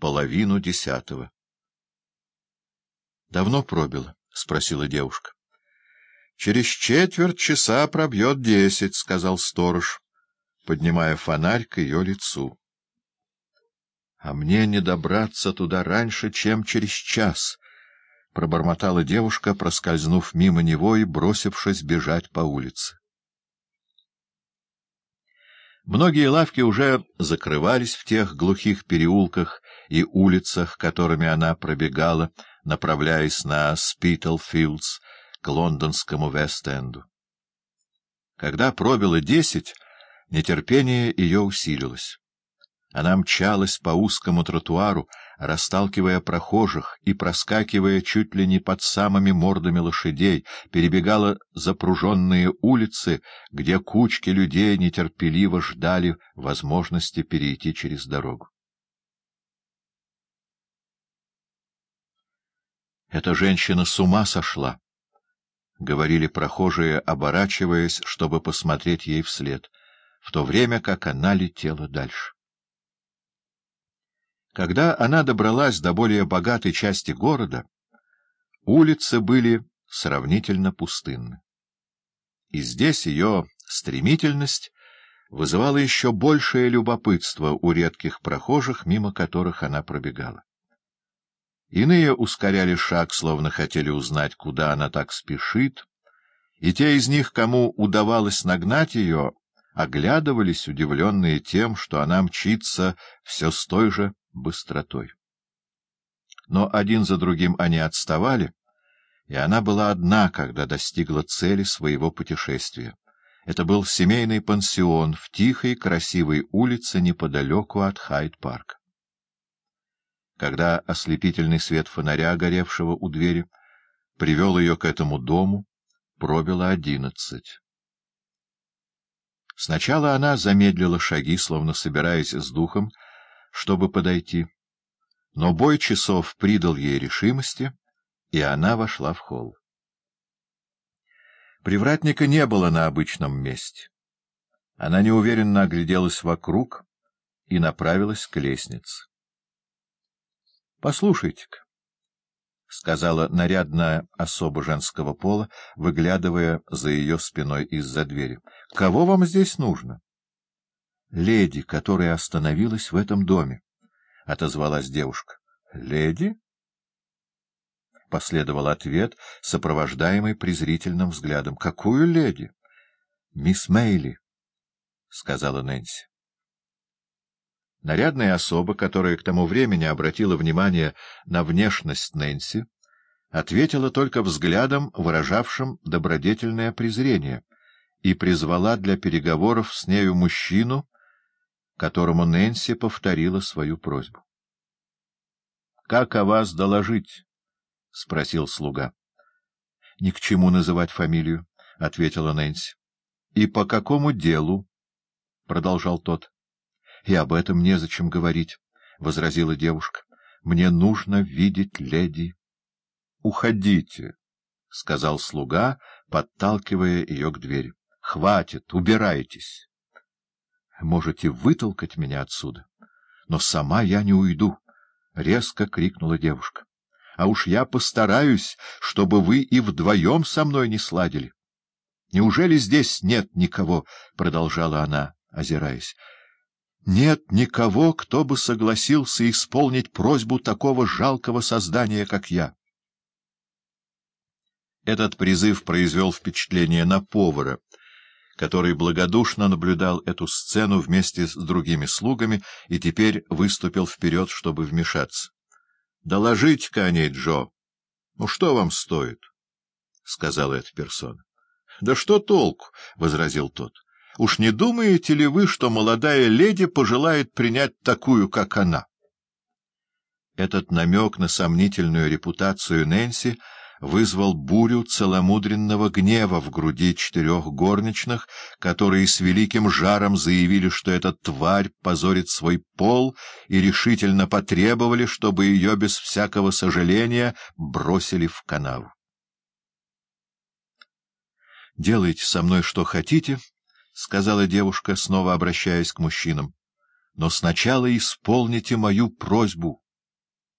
половину десятого. — Давно пробило? — спросила девушка. — Через четверть часа пробьет десять, — сказал сторож, поднимая фонарь к ее лицу. — А мне не добраться туда раньше, чем через час, — пробормотала девушка, проскользнув мимо него и бросившись бежать по улице. Многие лавки уже закрывались в тех глухих переулках и улицах, которыми она пробегала, направляясь на Спитлфилдс к лондонскому Вест-Энду. Когда пробило десять, нетерпение ее усилилось. Она мчалась по узкому тротуару, расталкивая прохожих и проскакивая чуть ли не под самыми мордами лошадей, перебегала запруженные улицы, где кучки людей нетерпеливо ждали возможности перейти через дорогу. «Эта женщина с ума сошла», — говорили прохожие, оборачиваясь, чтобы посмотреть ей вслед, в то время как она летела дальше. Когда она добралась до более богатой части города, улицы были сравнительно пустынны. И здесь ее стремительность вызывала еще большее любопытство у редких прохожих, мимо которых она пробегала. Иные ускоряли шаг, словно хотели узнать, куда она так спешит, и те из них, кому удавалось нагнать ее, оглядывались, удивленные тем, что она мчится все с той же быстротой. Но один за другим они отставали, и она была одна, когда достигла цели своего путешествия. Это был семейный пансион в тихой, красивой улице неподалеку от Хайд-парка. Когда ослепительный свет фонаря, горевшего у двери, привел ее к этому дому, пробило одиннадцать. Сначала она замедлила шаги, словно собираясь с духом, чтобы подойти. Но бой часов придал ей решимости, и она вошла в холл. Привратника не было на обычном месте. Она неуверенно огляделась вокруг и направилась к лестнице. — Послушайте-ка, — сказала нарядная особа женского пола, выглядывая за ее спиной из-за двери. — Кого вам здесь нужно? — леди, которая остановилась в этом доме, — отозвалась девушка. — Леди? — последовал ответ, сопровождаемый презрительным взглядом. — Какую леди? — Мисс Мейли, — сказала Нэнси. Нарядная особа, которая к тому времени обратила внимание на внешность Нэнси, ответила только взглядом, выражавшим добродетельное презрение, и призвала для переговоров с нею мужчину, которому Нэнси повторила свою просьбу. — Как о вас доложить? — спросил слуга. — Ни к чему называть фамилию, — ответила Нэнси. — И по какому делу? — продолжал тот. — И об этом незачем говорить, — возразила девушка. — Мне нужно видеть леди. — Уходите, — сказал слуга, подталкивая ее к двери. — Хватит, убирайтесь. Можете вытолкать меня отсюда, но сама я не уйду, — резко крикнула девушка. — А уж я постараюсь, чтобы вы и вдвоем со мной не сладили. — Неужели здесь нет никого? — продолжала она, озираясь. — Нет никого, кто бы согласился исполнить просьбу такого жалкого создания, как я. Этот призыв произвел впечатление на повара — который благодушно наблюдал эту сцену вместе с другими слугами и теперь выступил вперед, чтобы вмешаться. — Доложите-ка о ней, Джо. — Ну, что вам стоит? — сказала эта персона. — Да что толку? — возразил тот. — Уж не думаете ли вы, что молодая леди пожелает принять такую, как она? Этот намек на сомнительную репутацию Нэнси — вызвал бурю целомудренного гнева в груди четырех горничных, которые с великим жаром заявили, что эта тварь позорит свой пол, и решительно потребовали, чтобы ее без всякого сожаления бросили в канаву. — Делайте со мной что хотите, — сказала девушка, снова обращаясь к мужчинам, — но сначала исполните мою просьбу.